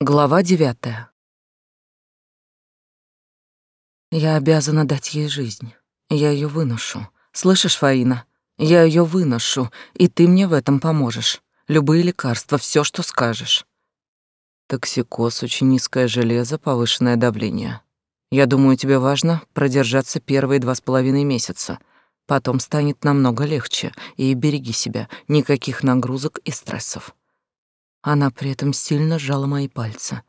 Глава девятая. Я обязана дать ей жизнь. Я ее выношу. Слышишь, Фаина? Я ее выношу, и ты мне в этом поможешь. Любые лекарства, все, что скажешь. Токсикоз, очень низкое железо, повышенное давление. Я думаю, тебе важно продержаться первые два с половиной месяца. Потом станет намного легче. И береги себя. Никаких нагрузок и стрессов. Она при этом сильно сжала мои пальцы.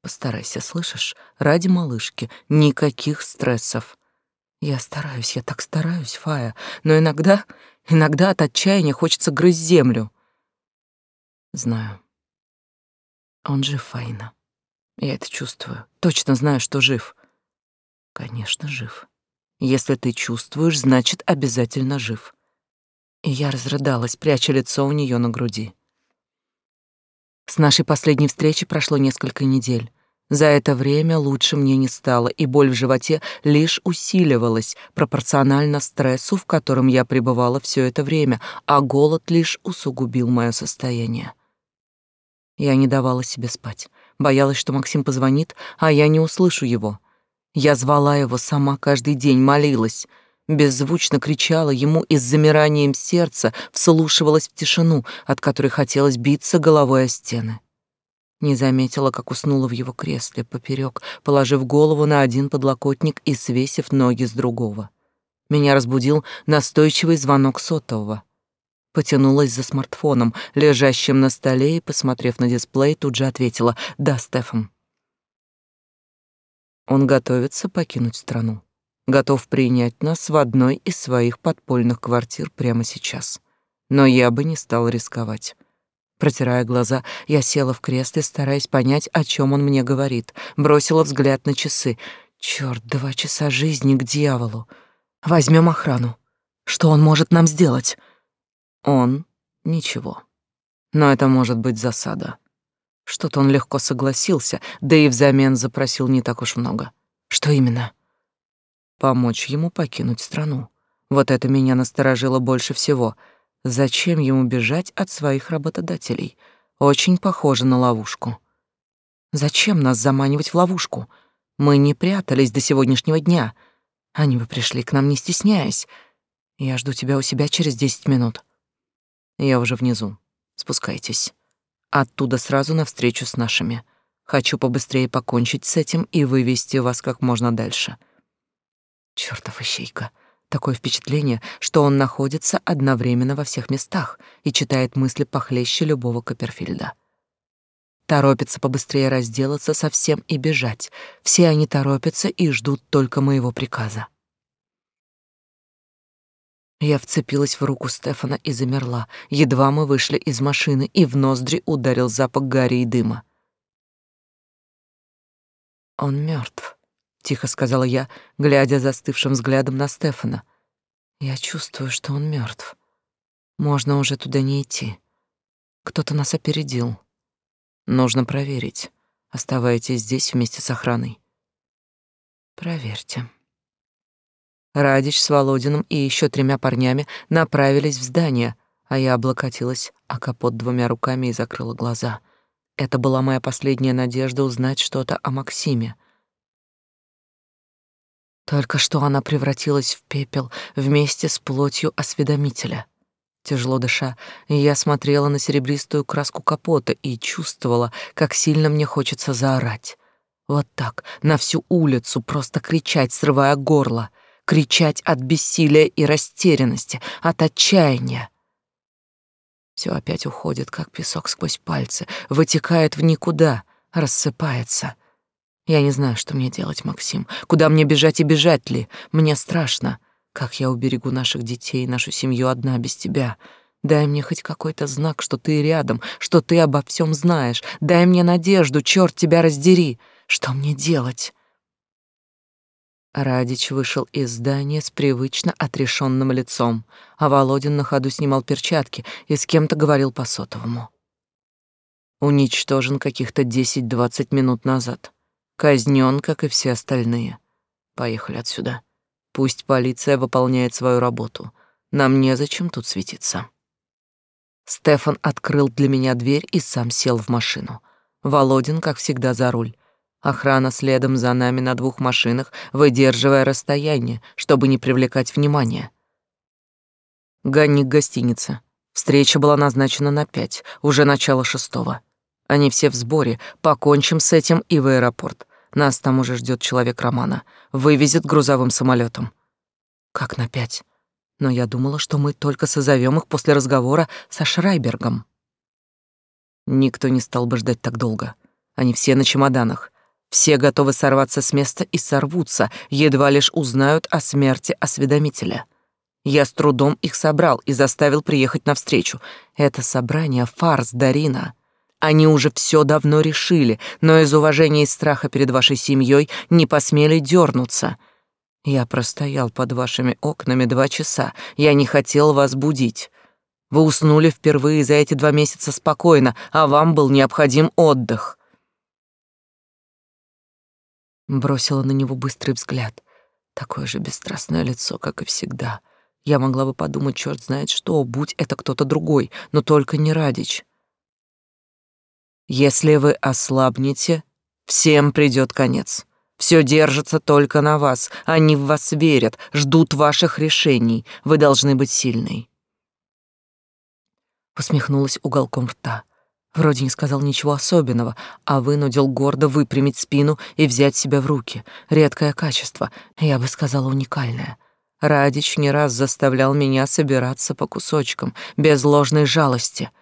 Постарайся, слышишь? Ради малышки. Никаких стрессов. Я стараюсь, я так стараюсь, Фая, но иногда, иногда от отчаяния хочется грызть землю. Знаю. Он жив, Фаина. Я это чувствую. Точно знаю, что жив. Конечно, жив. Если ты чувствуешь, значит, обязательно жив. И я разрыдалась, пряча лицо у нее на груди. С нашей последней встречи прошло несколько недель. За это время лучше мне не стало, и боль в животе лишь усиливалась пропорционально стрессу, в котором я пребывала все это время, а голод лишь усугубил мое состояние. Я не давала себе спать, боялась, что Максим позвонит, а я не услышу его. Я звала его сама каждый день, молилась, беззвучно кричала ему и с замиранием сердца вслушивалась в тишину, от которой хотелось биться головой о стены. Не заметила, как уснула в его кресле поперек, положив голову на один подлокотник и свесив ноги с другого. Меня разбудил настойчивый звонок сотового. Потянулась за смартфоном, лежащим на столе, и, посмотрев на дисплей, тут же ответила «Да, Стефан». Он готовится покинуть страну. Готов принять нас в одной из своих подпольных квартир прямо сейчас. Но я бы не стал рисковать. Протирая глаза, я села в кресле, стараясь понять, о чем он мне говорит. Бросила взгляд на часы. Черт, два часа жизни к дьяволу. Возьмем охрану. Что он может нам сделать? Он — ничего. Но это может быть засада. Что-то он легко согласился, да и взамен запросил не так уж много. Что именно? Помочь ему покинуть страну. Вот это меня насторожило больше всего — Зачем ему бежать от своих работодателей? Очень похоже на ловушку. Зачем нас заманивать в ловушку? Мы не прятались до сегодняшнего дня. Они бы пришли к нам, не стесняясь. Я жду тебя у себя через десять минут. Я уже внизу. Спускайтесь. Оттуда сразу навстречу с нашими. Хочу побыстрее покончить с этим и вывести вас как можно дальше. Чёртов ищейка. Такое впечатление, что он находится одновременно во всех местах и читает мысли похлеще любого Копперфильда. Торопится побыстрее разделаться со всем и бежать. Все они торопятся и ждут только моего приказа. Я вцепилась в руку Стефана и замерла. Едва мы вышли из машины, и в ноздри ударил запах гари и дыма. Он мертв тихо сказала я, глядя застывшим взглядом на Стефана. Я чувствую, что он мертв. Можно уже туда не идти. Кто-то нас опередил. Нужно проверить. Оставайтесь здесь вместе с охраной. Проверьте. Радич с Володиным и еще тремя парнями направились в здание, а я облокотилась о капот двумя руками и закрыла глаза. Это была моя последняя надежда узнать что-то о Максиме. Только что она превратилась в пепел вместе с плотью осведомителя. Тяжело дыша, я смотрела на серебристую краску капота и чувствовала, как сильно мне хочется заорать. Вот так, на всю улицу, просто кричать, срывая горло, кричать от бессилия и растерянности, от отчаяния. Все опять уходит, как песок сквозь пальцы, вытекает в никуда, рассыпается — я не знаю, что мне делать, Максим. Куда мне бежать и бежать ли? Мне страшно. Как я уберегу наших детей и нашу семью одна без тебя? Дай мне хоть какой-то знак, что ты рядом, что ты обо всем знаешь. Дай мне надежду, черт тебя раздери. Что мне делать? Радич вышел из здания с привычно отрешенным лицом, а Володин на ходу снимал перчатки и с кем-то говорил по сотовому. Уничтожен каких-то десять-двадцать минут назад. Казнен, как и все остальные. Поехали отсюда. Пусть полиция выполняет свою работу. Нам незачем тут светиться. Стефан открыл для меня дверь и сам сел в машину. Володин, как всегда, за руль. Охрана следом за нами на двух машинах, выдерживая расстояние, чтобы не привлекать внимания. Ганни к гостинице. Встреча была назначена на пять, уже начало шестого. Они все в сборе, покончим с этим и в аэропорт. Нас там уже ждет человек Романа. Вывезет грузовым самолетом. Как на пять? Но я думала, что мы только созовем их после разговора со Шрайбергом. Никто не стал бы ждать так долго. Они все на чемоданах. Все готовы сорваться с места и сорвутся, едва лишь узнают о смерти осведомителя. Я с трудом их собрал и заставил приехать навстречу. Это собрание — фарс, Дарина. Они уже все давно решили, но из уважения и страха перед вашей семьей не посмели дернуться. Я простоял под вашими окнами два часа. Я не хотел вас будить. Вы уснули впервые за эти два месяца спокойно, а вам был необходим отдых. Бросила на него быстрый взгляд. Такое же бесстрастное лицо, как и всегда. Я могла бы подумать, черт знает что, будь это кто-то другой, но только не Радич. Если вы ослабнете, всем придет конец. Все держится только на вас. Они в вас верят, ждут ваших решений. Вы должны быть сильной. Посмехнулась уголком рта. Вроде не сказал ничего особенного, а вынудил гордо выпрямить спину и взять себя в руки. Редкое качество, я бы сказала, уникальное. Радич не раз заставлял меня собираться по кусочкам, без ложной жалости —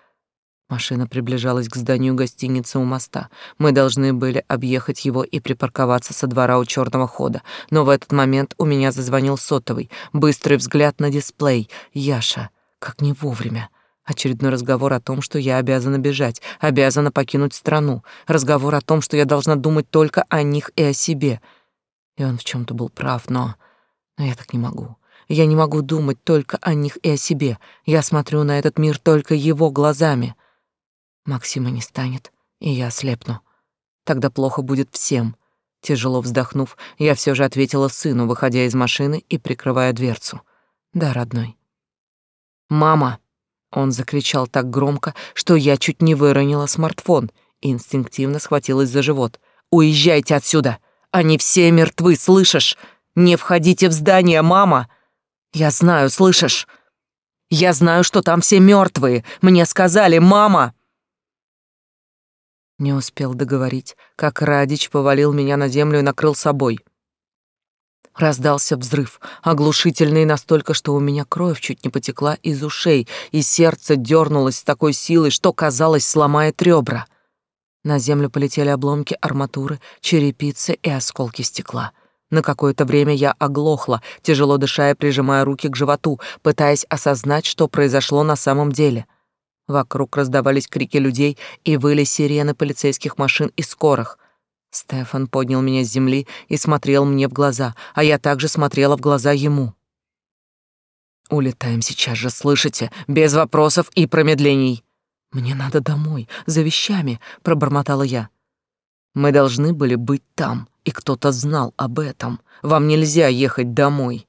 Машина приближалась к зданию гостиницы у моста. Мы должны были объехать его и припарковаться со двора у черного хода. Но в этот момент у меня зазвонил сотовый. Быстрый взгляд на дисплей. Яша. Как не вовремя. Очередной разговор о том, что я обязана бежать, обязана покинуть страну. Разговор о том, что я должна думать только о них и о себе. И он в чем то был прав, но... Но я так не могу. Я не могу думать только о них и о себе. Я смотрю на этот мир только его глазами. Максима не станет, и я ослепну. Тогда плохо будет всем. Тяжело вздохнув, я все же ответила сыну, выходя из машины и прикрывая дверцу. Да, родной. Мама, он закричал так громко, что я чуть не выронила смартфон и инстинктивно схватилась за живот. Уезжайте отсюда. Они все мертвы, слышишь? Не входите в здание, мама. Я знаю, слышишь? Я знаю, что там все мертвые. Мне сказали, мама. Не успел договорить, как Радич повалил меня на землю и накрыл собой. Раздался взрыв, оглушительный настолько, что у меня кровь чуть не потекла из ушей, и сердце дернулось с такой силой, что, казалось, сломает ребра. На землю полетели обломки арматуры, черепицы и осколки стекла. На какое-то время я оглохла, тяжело дыша и прижимая руки к животу, пытаясь осознать, что произошло на самом деле — Вокруг раздавались крики людей и выли сирены полицейских машин и скорых. Стефан поднял меня с земли и смотрел мне в глаза, а я также смотрела в глаза ему. «Улетаем сейчас же, слышите? Без вопросов и промедлений!» «Мне надо домой, за вещами», — пробормотала я. «Мы должны были быть там, и кто-то знал об этом. Вам нельзя ехать домой».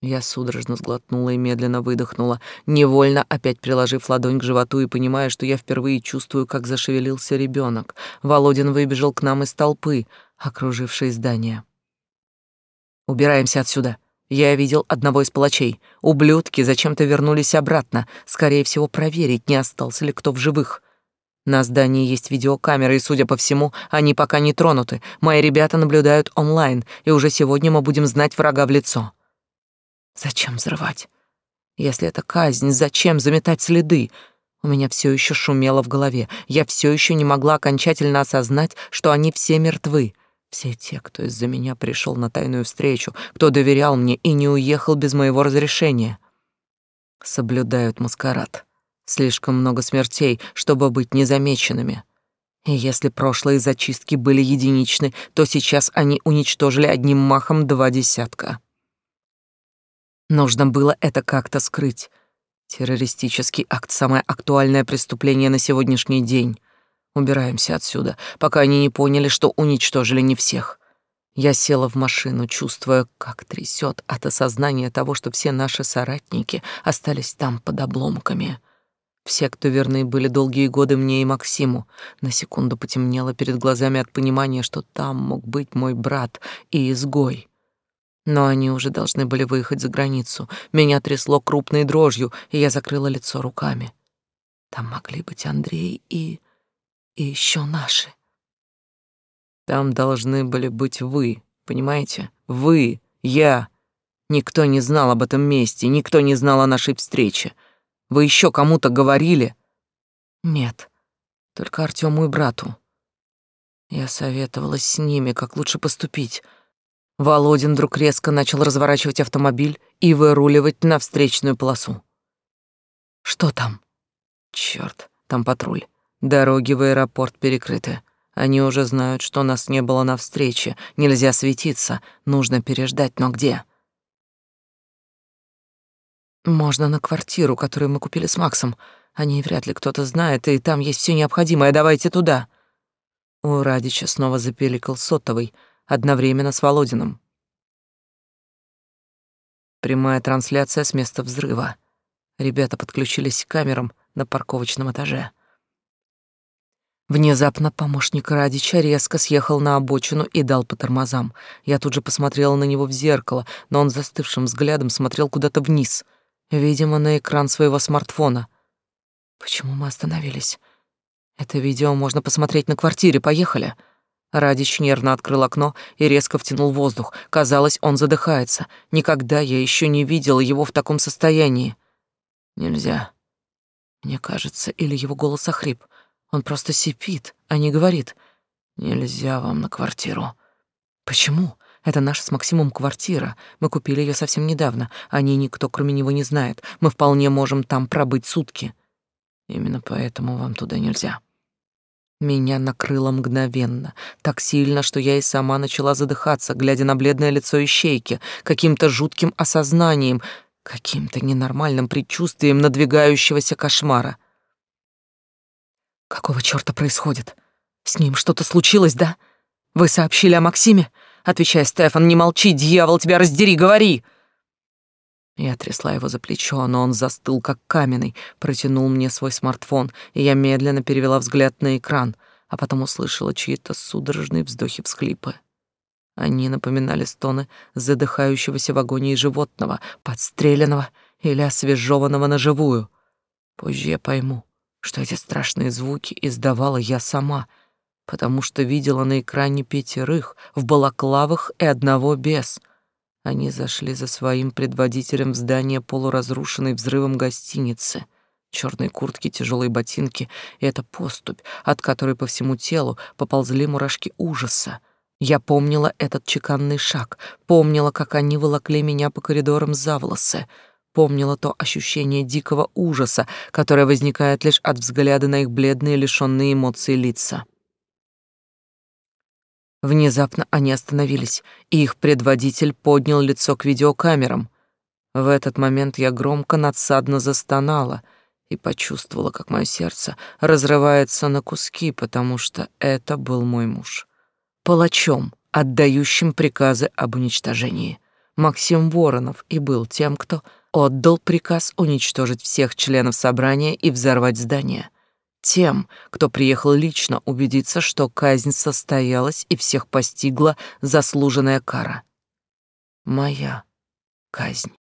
Я судорожно сглотнула и медленно выдохнула, невольно опять приложив ладонь к животу и понимая, что я впервые чувствую, как зашевелился ребенок. Володин выбежал к нам из толпы, окружившей здание. «Убираемся отсюда!» Я видел одного из палачей. Ублюдки зачем-то вернулись обратно, скорее всего, проверить, не остался ли кто в живых. На здании есть видеокамеры, и, судя по всему, они пока не тронуты. Мои ребята наблюдают онлайн, и уже сегодня мы будем знать врага в лицо. Зачем взрывать? Если это казнь, зачем заметать следы? У меня все еще шумело в голове. Я все еще не могла окончательно осознать, что они все мертвы. Все те, кто из-за меня пришел на тайную встречу, кто доверял мне и не уехал без моего разрешения. Соблюдают маскарад. Слишком много смертей, чтобы быть незамеченными. И если прошлые зачистки были единичны, то сейчас они уничтожили одним махом два десятка. Нужно было это как-то скрыть. Террористический акт — самое актуальное преступление на сегодняшний день. Убираемся отсюда, пока они не поняли, что уничтожили не всех. Я села в машину, чувствуя, как трясет от осознания того, что все наши соратники остались там под обломками. Все, кто верны были долгие годы мне и Максиму. На секунду потемнело перед глазами от понимания, что там мог быть мой брат и изгой. Но они уже должны были выехать за границу. Меня трясло крупной дрожью, и я закрыла лицо руками. Там могли быть Андрей и... и еще наши. Там должны были быть вы, понимаете? Вы, я. Никто не знал об этом месте, никто не знал о нашей встрече. Вы еще кому-то говорили? Нет, только Артему и брату. Я советовалась с ними, как лучше поступить. Володин вдруг резко начал разворачивать автомобиль и выруливать на встречную полосу. Что там? Черт, там патруль. Дороги в аэропорт перекрыты. Они уже знают, что нас не было на встрече. Нельзя светиться, нужно переждать, но где? Можно на квартиру, которую мы купили с Максом. О ней вряд ли кто-то знает, и там есть все необходимое. Давайте туда. У Радича снова запеликал сотовый, одновременно с Володиным. Прямая трансляция с места взрыва. Ребята подключились к камерам на парковочном этаже. Внезапно помощник Радича резко съехал на обочину и дал по тормозам. Я тут же посмотрела на него в зеркало, но он застывшим взглядом смотрел куда-то вниз — видимо, на экран своего смартфона. Почему мы остановились? Это видео можно посмотреть на квартире. Поехали. Радич нервно открыл окно и резко втянул воздух. Казалось, он задыхается. Никогда я еще не видела его в таком состоянии. Нельзя. Мне кажется, или его голос охрип. Он просто сипит, а не говорит. Нельзя вам на квартиру. Почему? Это наша с Максимом квартира. Мы купили ее совсем недавно. О ней никто, кроме него, не знает. Мы вполне можем там пробыть сутки. Именно поэтому вам туда нельзя. Меня накрыло мгновенно, так сильно, что я и сама начала задыхаться, глядя на бледное лицо ищейки, каким-то жутким осознанием, каким-то ненормальным предчувствием надвигающегося кошмара. Какого чёрта происходит? С ним что-то случилось, да? Вы сообщили о Максиме? Отвечай, Стефан, не молчи, дьявол, тебя раздери, говори!» Я трясла его за плечо, но он застыл, как каменный, протянул мне свой смартфон, и я медленно перевела взгляд на экран, а потом услышала чьи-то судорожные вздохи-всхлипы. Они напоминали стоны задыхающегося в агонии животного, подстреленного или освежеванного на живую. Позже я пойму, что эти страшные звуки издавала я сама — потому что видела на экране пятерых в балаклавах и одного без. Они зашли за своим предводителем в здание полуразрушенной взрывом гостиницы. Черные куртки, тяжелые ботинки — и это поступь, от которой по всему телу поползли мурашки ужаса. Я помнила этот чеканный шаг, помнила, как они волокли меня по коридорам за волосы, помнила то ощущение дикого ужаса, которое возникает лишь от взгляда на их бледные, лишенные эмоций лица. Внезапно они остановились, и их предводитель поднял лицо к видеокамерам. В этот момент я громко надсадно застонала и почувствовала, как мое сердце разрывается на куски, потому что это был мой муж. Палачом, отдающим приказы об уничтожении. Максим Воронов и был тем, кто отдал приказ уничтожить всех членов собрания и взорвать здание — тем, кто приехал лично убедиться, что казнь состоялась и всех постигла заслуженная кара. Моя казнь.